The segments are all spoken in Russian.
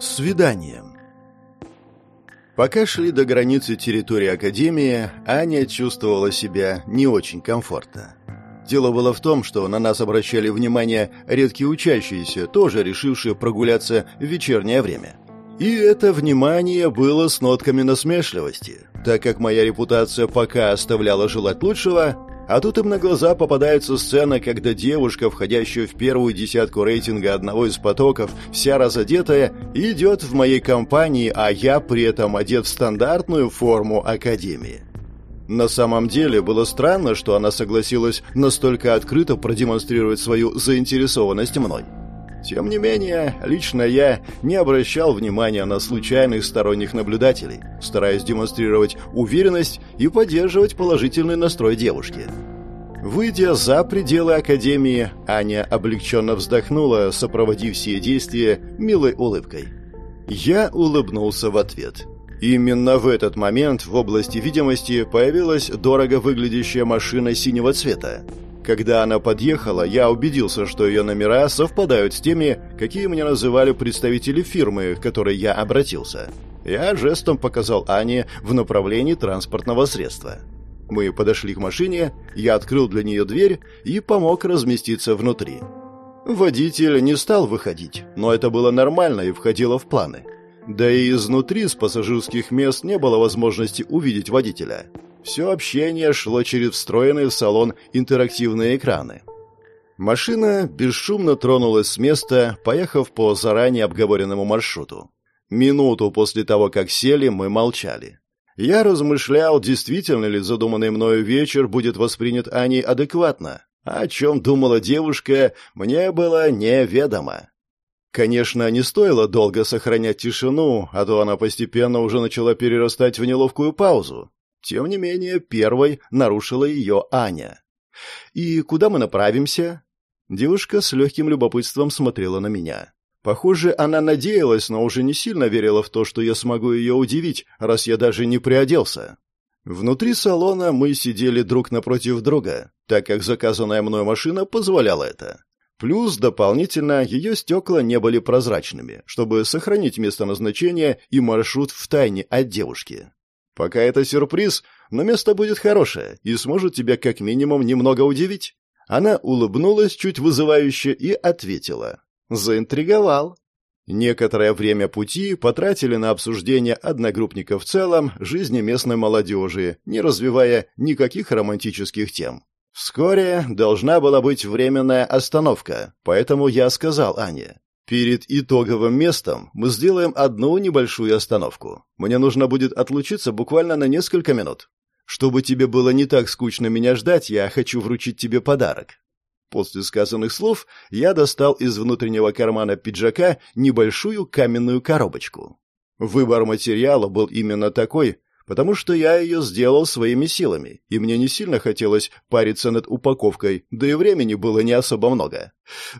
Свидание. Пока шли до границы территории Академии, Аня чувствовала себя не очень комфортно. Дело было в том, что на нас обращали внимание редкие учащиеся, тоже решившие прогуляться в вечернее время. И это внимание было с нотками насмешливости, так как моя репутация пока оставляла желать лучшего, а тут им на глаза попадается сцена, когда девушка, входящая в первую десятку рейтинга одного из потоков, вся разодетая, идет в моей компании, а я при этом одет в стандартную форму Академии. На самом деле было странно, что она согласилась настолько открыто продемонстрировать свою заинтересованность мной. Тем не менее, лично я не обращал внимания на случайных сторонних наблюдателей, стараясь демонстрировать уверенность и поддерживать положительный настрой девушки. Выйдя за пределы Академии, Аня облегченно вздохнула, сопроводив все действия милой улыбкой. Я улыбнулся в ответ. Именно в этот момент в области видимости появилась дорого выглядящая машина синего цвета. Когда она подъехала, я убедился, что ее номера совпадают с теми, какие мне называли представители фирмы, к которой я обратился. Я жестом показал Ане в направлении транспортного средства. Мы подошли к машине, я открыл для нее дверь и помог разместиться внутри. Водитель не стал выходить, но это было нормально и входило в планы. Да и изнутри с пассажирских мест не было возможности увидеть водителя. Все общение шло через встроенные в салон интерактивные экраны. Машина бесшумно тронулась с места, поехав по заранее обговоренному маршруту. Минуту после того, как сели, мы молчали. Я размышлял, действительно ли задуманный мною вечер будет воспринят Аней адекватно. О чем думала девушка, мне было неведомо. Конечно, не стоило долго сохранять тишину, а то она постепенно уже начала перерастать в неловкую паузу. Тем не менее, первой нарушила ее Аня. «И куда мы направимся?» Девушка с легким любопытством смотрела на меня. Похоже, она надеялась, но уже не сильно верила в то, что я смогу ее удивить, раз я даже не приоделся. Внутри салона мы сидели друг напротив друга, так как заказанная мной машина позволяла это. Плюс, дополнительно, ее стекла не были прозрачными, чтобы сохранить место назначения и маршрут в тайне от девушки. Пока это сюрприз, но место будет хорошее и сможет тебя как минимум немного удивить. Она улыбнулась чуть вызывающе и ответила. Заинтриговал. Некоторое время пути потратили на обсуждение одногруппников в целом, жизни местной молодежи, не развивая никаких романтических тем. Вскоре должна была быть временная остановка, поэтому я сказал Ане, Перед итоговым местом мы сделаем одну небольшую остановку. Мне нужно будет отлучиться буквально на несколько минут. Чтобы тебе было не так скучно меня ждать, я хочу вручить тебе подарок. После сказанных слов я достал из внутреннего кармана пиджака небольшую каменную коробочку. Выбор материала был именно такой, потому что я ее сделал своими силами, и мне не сильно хотелось париться над упаковкой, да и времени было не особо много.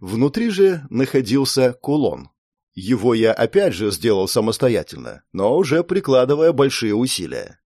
Внутри же находился кулон. Его я опять же сделал самостоятельно, но уже прикладывая большие усилия.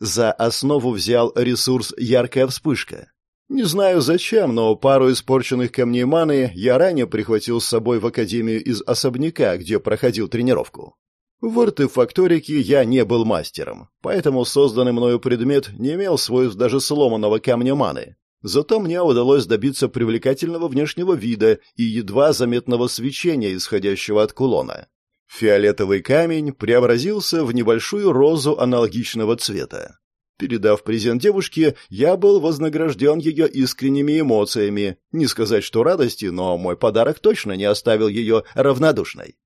За основу взял ресурс «Яркая вспышка». Не знаю зачем, но пару испорченных камней маны я ранее прихватил с собой в академию из особняка, где проходил тренировку. В артефакторике я не был мастером, поэтому созданный мною предмет не имел свойств даже сломанного камня маны. Зато мне удалось добиться привлекательного внешнего вида и едва заметного свечения, исходящего от кулона. Фиолетовый камень преобразился в небольшую розу аналогичного цвета. Передав презент девушке, я был вознагражден ее искренними эмоциями. Не сказать, что радости, но мой подарок точно не оставил ее равнодушной.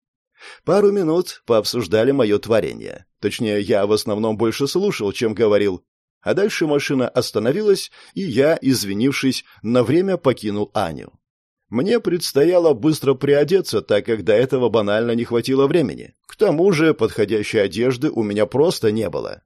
Пару минут пообсуждали мое творение. Точнее, я в основном больше слушал, чем говорил. А дальше машина остановилась, и я, извинившись, на время покинул Аню. Мне предстояло быстро приодеться, так как до этого банально не хватило времени. К тому же подходящей одежды у меня просто не было.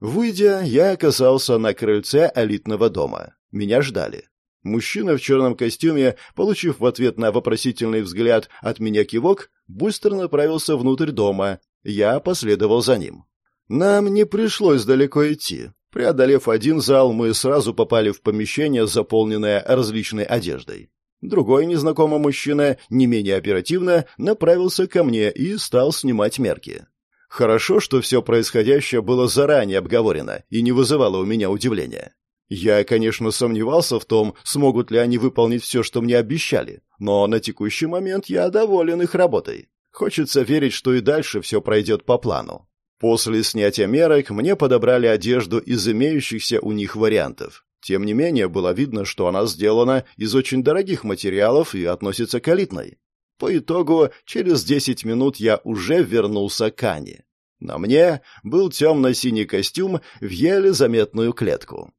Выйдя, я оказался на крыльце элитного дома. Меня ждали. Мужчина в черном костюме, получив в ответ на вопросительный взгляд от меня кивок, быстро направился внутрь дома. Я последовал за ним. Нам не пришлось далеко идти. Преодолев один зал, мы сразу попали в помещение, заполненное различной одеждой. Другой незнакомый мужчина, не менее оперативно, направился ко мне и стал снимать мерки. Хорошо, что все происходящее было заранее обговорено и не вызывало у меня удивления. Я, конечно, сомневался в том, смогут ли они выполнить все, что мне обещали, но на текущий момент я доволен их работой. Хочется верить, что и дальше все пройдет по плану. После снятия мерок мне подобрали одежду из имеющихся у них вариантов. Тем не менее, было видно, что она сделана из очень дорогих материалов и относится к элитной. По итогу, через 10 минут я уже вернулся к Ане. На мне был темно-синий костюм в еле заметную клетку.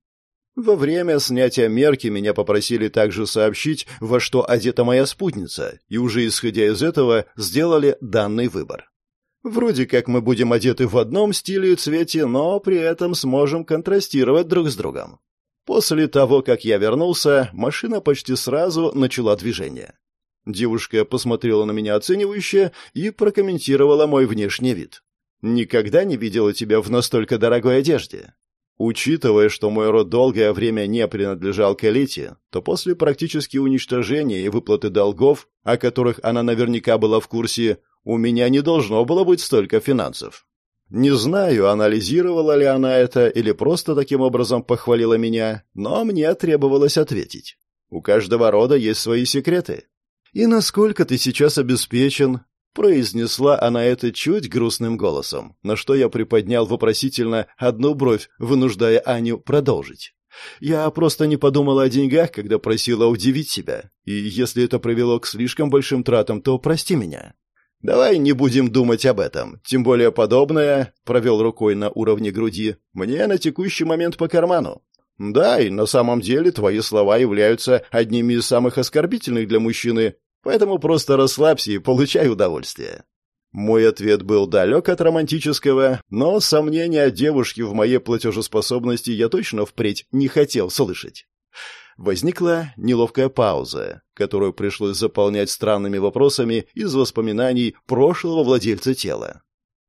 Во время снятия мерки меня попросили также сообщить, во что одета моя спутница, и уже исходя из этого сделали данный выбор. Вроде как мы будем одеты в одном стиле и цвете, но при этом сможем контрастировать друг с другом. После того, как я вернулся, машина почти сразу начала движение. Девушка посмотрела на меня оценивающе и прокомментировала мой внешний вид. «Никогда не видела тебя в настолько дорогой одежде. Учитывая, что мой род долгое время не принадлежал к элите, то после практически уничтожения и выплаты долгов, о которых она наверняка была в курсе, у меня не должно было быть столько финансов. Не знаю, анализировала ли она это или просто таким образом похвалила меня, но мне требовалось ответить. У каждого рода есть свои секреты. И насколько ты сейчас обеспечен, Произнесла она это чуть грустным голосом, на что я приподнял вопросительно одну бровь, вынуждая Аню продолжить. Я просто не подумала о деньгах, когда просила удивить себя. И если это привело к слишком большим тратам, то прости меня. Давай не будем думать об этом. Тем более подобное, провел рукой на уровне груди, мне на текущий момент по карману. Да, и на самом деле твои слова являются одними из самых оскорбительных для мужчины, Поэтому просто расслабься и получай удовольствие. Мой ответ был далек от романтического, но сомнения о девушке в моей платежеспособности я точно впредь не хотел слышать. Возникла неловкая пауза, которую пришлось заполнять странными вопросами из воспоминаний прошлого владельца тела.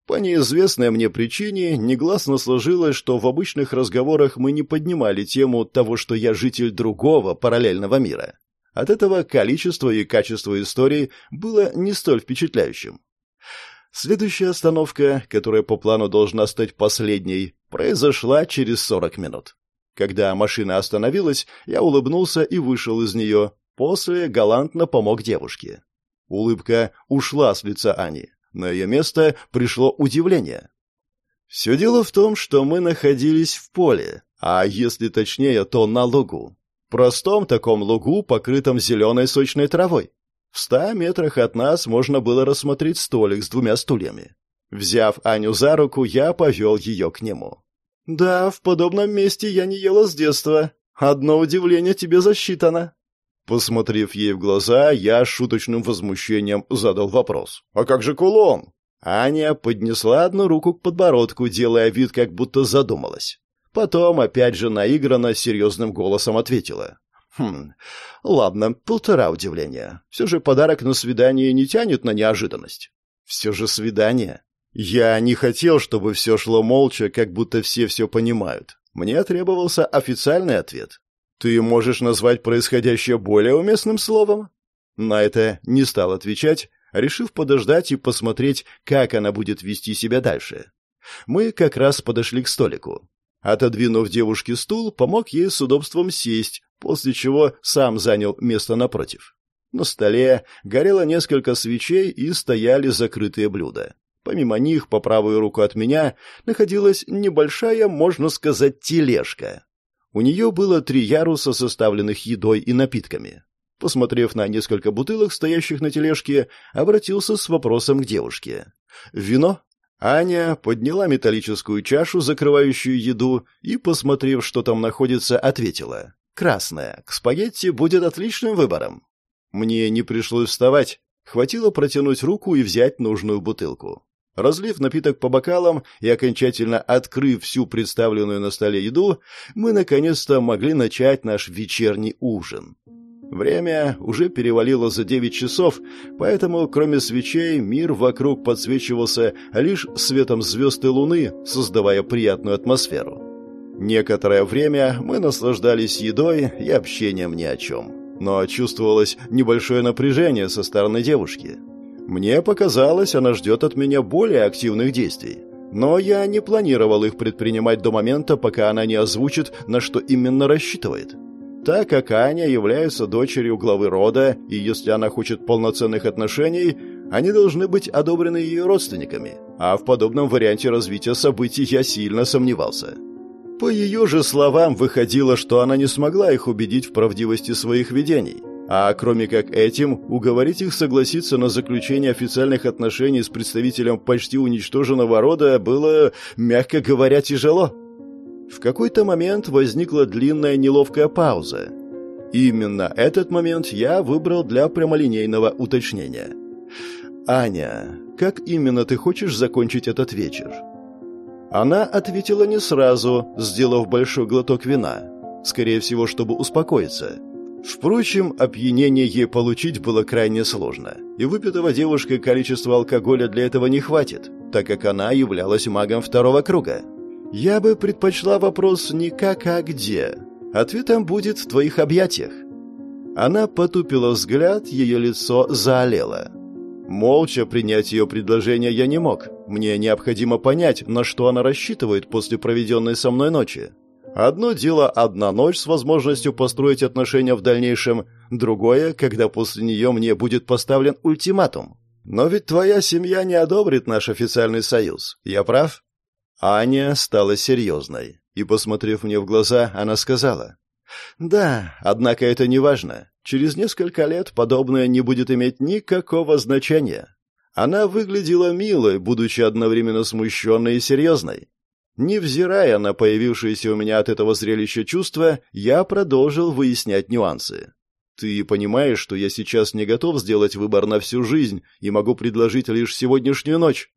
По неизвестной мне причине негласно сложилось, что в обычных разговорах мы не поднимали тему того, что я житель другого параллельного мира. От этого количество и качество истории было не столь впечатляющим. Следующая остановка, которая по плану должна стать последней, произошла через 40 минут. Когда машина остановилась, я улыбнулся и вышел из нее, после галантно помог девушке. Улыбка ушла с лица Ани. На ее место пришло удивление. Все дело в том, что мы находились в поле, а если точнее, то на лугу простом таком лугу, покрытом зеленой сочной травой. В ста метрах от нас можно было рассмотреть столик с двумя стульями. Взяв Аню за руку, я повел ее к нему. «Да, в подобном месте я не ела с детства. Одно удивление тебе засчитано». Посмотрев ей в глаза, я шуточным возмущением задал вопрос. «А как же кулон?» Аня поднесла одну руку к подбородку, делая вид, как будто задумалась. Потом, опять же наигранно, серьезным голосом ответила. «Хм, ладно, полтора удивления. Все же подарок на свидание не тянет на неожиданность. Все же свидание. Я не хотел, чтобы все шло молча, как будто все все понимают. Мне требовался официальный ответ. Ты можешь назвать происходящее более уместным словом?» На это не стал отвечать, решив подождать и посмотреть, как она будет вести себя дальше. Мы как раз подошли к столику. Отодвинув девушке стул, помог ей с удобством сесть, после чего сам занял место напротив. На столе горело несколько свечей и стояли закрытые блюда. Помимо них, по правую руку от меня, находилась небольшая, можно сказать, тележка. У нее было три яруса, составленных едой и напитками. Посмотрев на несколько бутылок, стоящих на тележке, обратился с вопросом к девушке. «Вино?» Аня подняла металлическую чашу, закрывающую еду, и, посмотрев, что там находится, ответила. «Красная. К спагетти будет отличным выбором». Мне не пришлось вставать. Хватило протянуть руку и взять нужную бутылку. Разлив напиток по бокалам и окончательно открыв всю представленную на столе еду, мы наконец-то могли начать наш вечерний ужин. Время уже перевалило за девять часов, поэтому, кроме свечей, мир вокруг подсвечивался лишь светом звезд и луны, создавая приятную атмосферу. Некоторое время мы наслаждались едой и общением ни о чем. но чувствовалось небольшое напряжение со стороны девушки. Мне показалось, она ждет от меня более активных действий. Но я не планировал их предпринимать до момента, пока она не озвучит, на что именно рассчитывает. Так как Аня является дочерью главы рода, и если она хочет полноценных отношений, они должны быть одобрены ее родственниками. А в подобном варианте развития событий я сильно сомневался. По ее же словам, выходило, что она не смогла их убедить в правдивости своих видений. А кроме как этим, уговорить их согласиться на заключение официальных отношений с представителем почти уничтоженного рода было, мягко говоря, тяжело. В какой-то момент возникла длинная неловкая пауза. Именно этот момент я выбрал для прямолинейного уточнения. «Аня, как именно ты хочешь закончить этот вечер?» Она ответила не сразу, сделав большой глоток вина. Скорее всего, чтобы успокоиться. Впрочем, опьянение ей получить было крайне сложно, и выпитого девушкой количества алкоголя для этого не хватит, так как она являлась магом второго круга. Я бы предпочла вопрос не как, а где. Ответом будет в твоих объятиях. Она потупила взгляд, ее лицо заолело. Молча принять ее предложение я не мог. Мне необходимо понять, на что она рассчитывает после проведенной со мной ночи. Одно дело одна ночь с возможностью построить отношения в дальнейшем, другое, когда после нее мне будет поставлен ультиматум. Но ведь твоя семья не одобрит наш официальный союз. Я прав? Аня стала серьезной, и, посмотрев мне в глаза, она сказала, «Да, однако это не важно. Через несколько лет подобное не будет иметь никакого значения». Она выглядела милой, будучи одновременно смущенной и серьезной. Невзирая на появившееся у меня от этого зрелища чувство, я продолжил выяснять нюансы. «Ты понимаешь, что я сейчас не готов сделать выбор на всю жизнь и могу предложить лишь сегодняшнюю ночь?»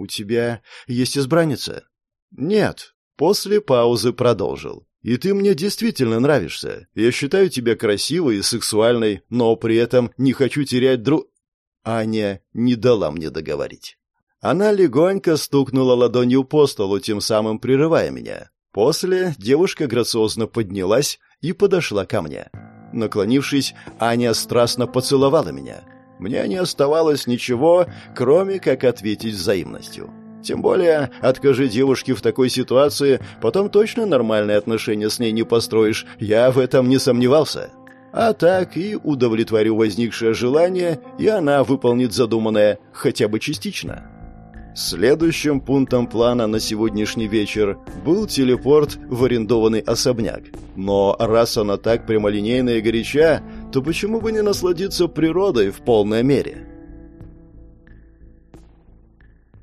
«У тебя есть избранница?» «Нет». После паузы продолжил. «И ты мне действительно нравишься. Я считаю тебя красивой и сексуальной, но при этом не хочу терять друг...» Аня не дала мне договорить. Она легонько стукнула ладонью по столу, тем самым прерывая меня. После девушка грациозно поднялась и подошла ко мне. Наклонившись, Аня страстно поцеловала меня. Мне не оставалось ничего, кроме как ответить взаимностью. Тем более, откажи девушке в такой ситуации, потом точно нормальные отношения с ней не построишь. Я в этом не сомневался. А так и удовлетворю возникшее желание, и она выполнит задуманное хотя бы частично. Следующим пунктом плана на сегодняшний вечер был телепорт в арендованный особняк. Но раз она так прямолинейная и горяча, то почему бы не насладиться природой в полной мере?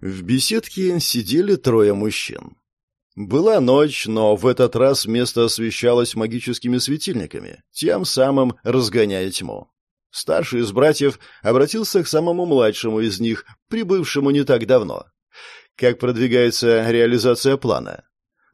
В беседке сидели трое мужчин. Была ночь, но в этот раз место освещалось магическими светильниками, тем самым разгоняя тьму. Старший из братьев обратился к самому младшему из них, прибывшему не так давно. Как продвигается реализация плана?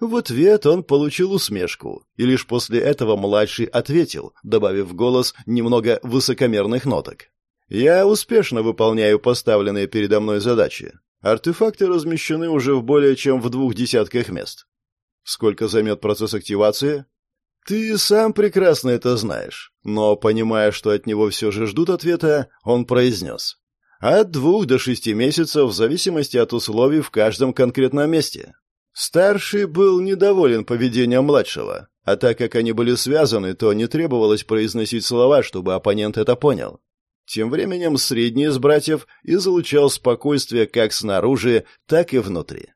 В ответ он получил усмешку, и лишь после этого младший ответил, добавив в голос немного высокомерных ноток. «Я успешно выполняю поставленные передо мной задачи. Артефакты размещены уже в более чем в двух десятках мест. Сколько займет процесс активации? Ты сам прекрасно это знаешь, но, понимая, что от него все же ждут ответа, он произнес. От двух до шести месяцев в зависимости от условий в каждом конкретном месте. Старший был недоволен поведением младшего, а так как они были связаны, то не требовалось произносить слова, чтобы оппонент это понял. Тем временем средний из братьев излучал спокойствие как снаружи, так и внутри.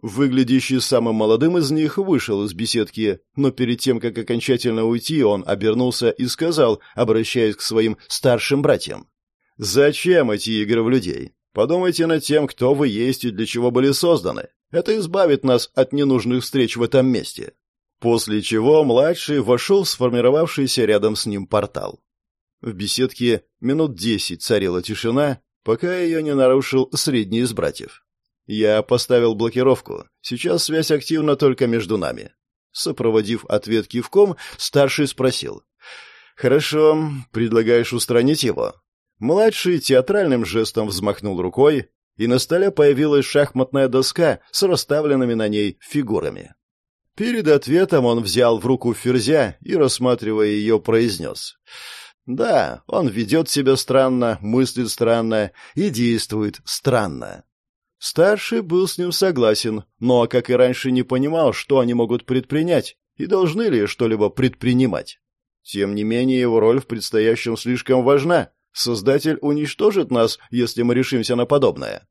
Выглядящий самым молодым из них вышел из беседки, но перед тем, как окончательно уйти, он обернулся и сказал, обращаясь к своим старшим братьям. «Зачем эти игры в людей? Подумайте над тем, кто вы есть и для чего были созданы. Это избавит нас от ненужных встреч в этом месте». После чего младший вошел в сформировавшийся рядом с ним портал. В беседке минут десять царила тишина, пока ее не нарушил средний из братьев. Я поставил блокировку. Сейчас связь активна только между нами. Сопроводив ответ кивком, старший спросил. «Хорошо, предлагаешь устранить его?» Младший театральным жестом взмахнул рукой, и на столе появилась шахматная доска с расставленными на ней фигурами. Перед ответом он взял в руку ферзя и, рассматривая ее, произнес. Да, он ведет себя странно, мыслит странно и действует странно. Старший был с ним согласен, но, как и раньше, не понимал, что они могут предпринять и должны ли что-либо предпринимать. Тем не менее, его роль в предстоящем слишком важна. Создатель уничтожит нас, если мы решимся на подобное.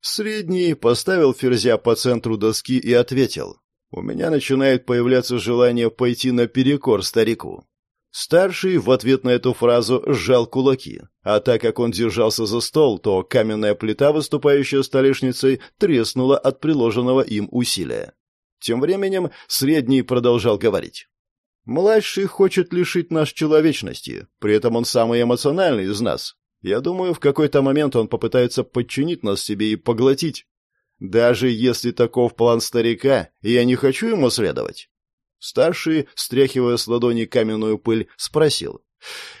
Средний поставил ферзя по центру доски и ответил. «У меня начинает появляться желание пойти наперекор старику». Старший в ответ на эту фразу сжал кулаки, а так как он держался за стол, то каменная плита, выступающая столешницей, треснула от приложенного им усилия. Тем временем Средний продолжал говорить. «Младший хочет лишить нас человечности, при этом он самый эмоциональный из нас. Я думаю, в какой-то момент он попытается подчинить нас себе и поглотить. Даже если таков план старика, я не хочу ему следовать. Старший, стряхивая с ладони каменную пыль, спросил.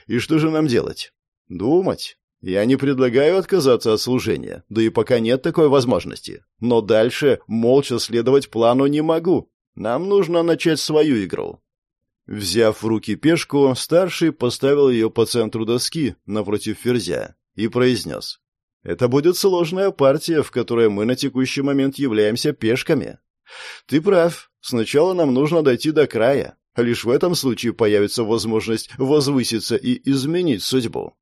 «И что же нам делать?» «Думать. Я не предлагаю отказаться от служения, да и пока нет такой возможности. Но дальше молча следовать плану не могу. Нам нужно начать свою игру». Взяв в руки пешку, старший поставил ее по центру доски, напротив ферзя, и произнес. «Это будет сложная партия, в которой мы на текущий момент являемся пешками. Ты прав, сначала нам нужно дойти до края. Лишь в этом случае появится возможность возвыситься и изменить судьбу».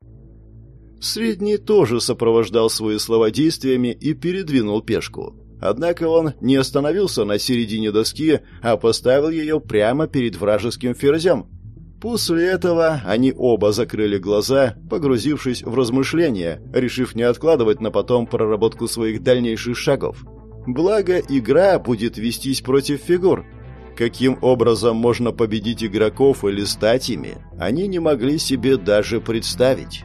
Средний тоже сопровождал свои слова действиями и передвинул пешку. Однако он не остановился на середине доски, а поставил ее прямо перед вражеским ферзем. После этого они оба закрыли глаза, погрузившись в размышления, решив не откладывать на потом проработку своих дальнейших шагов. Благо, игра будет вестись против фигур. Каким образом можно победить игроков или стать ими, они не могли себе даже представить.